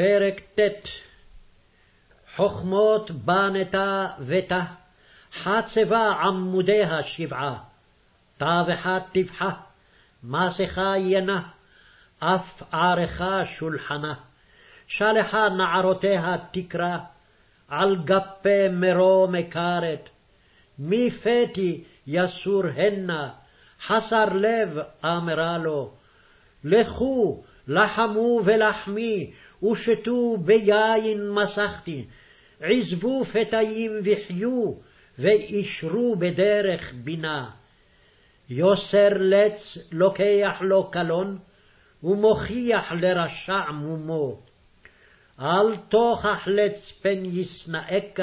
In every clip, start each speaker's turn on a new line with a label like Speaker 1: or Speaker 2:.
Speaker 1: פרק ט' חכמות בנתה ותא, חצבה עמודיה שבעה, טבחה טבחה, מסכה ינה, אף ערכה שולחנה, שלחה נערותיה תקרא, על גפי מרו מכרת, מפתי יסור הנה, חסר לב אמרה לו, לכו, לחמו ולחמי, ושתו ביין מסכתי, עזבו פתאים וחיו, ואישרו בדרך בינה. יוסר לץ לוקח לו קלון, ומוכיח לרשע מומו. אל תוכח לץ פן ישנאך,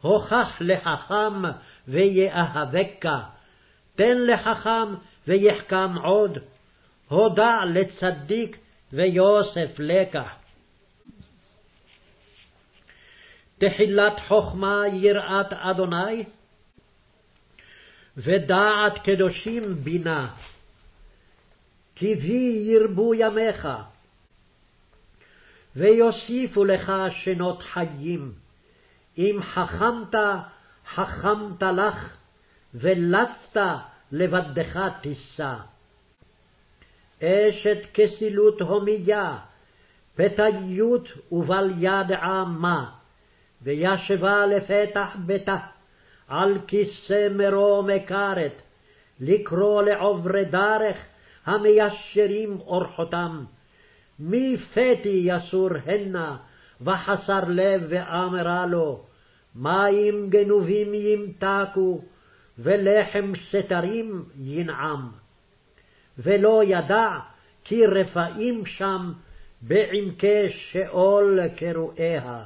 Speaker 1: הוכח לחכם ויאהבך. תן לחכם ויחכם עוד, הודע לצדיק ויוסף לקח. תחילת חכמה יראת אדוני, ודעת קדושים בינה. כי בי ירבו ימיך, ויוסיפו לך שנות חיים. אם חכמת, חכמת לך, ולצת לבדך תישא. אשת כסילות הומיה, פתאיות ובל ידעה מה. וישבה לפתח ביתה, על כיסא מרו מכרת, לקרוא לעוברי דרך המיישרים אורחותם. מפתי יסור הנה, וחסר לב ואמרה לו, מים גנובים ימתקו, ולחם סתרים ינעם. ולא ידע כי רפאים שם בעמקי שאול קרואיה.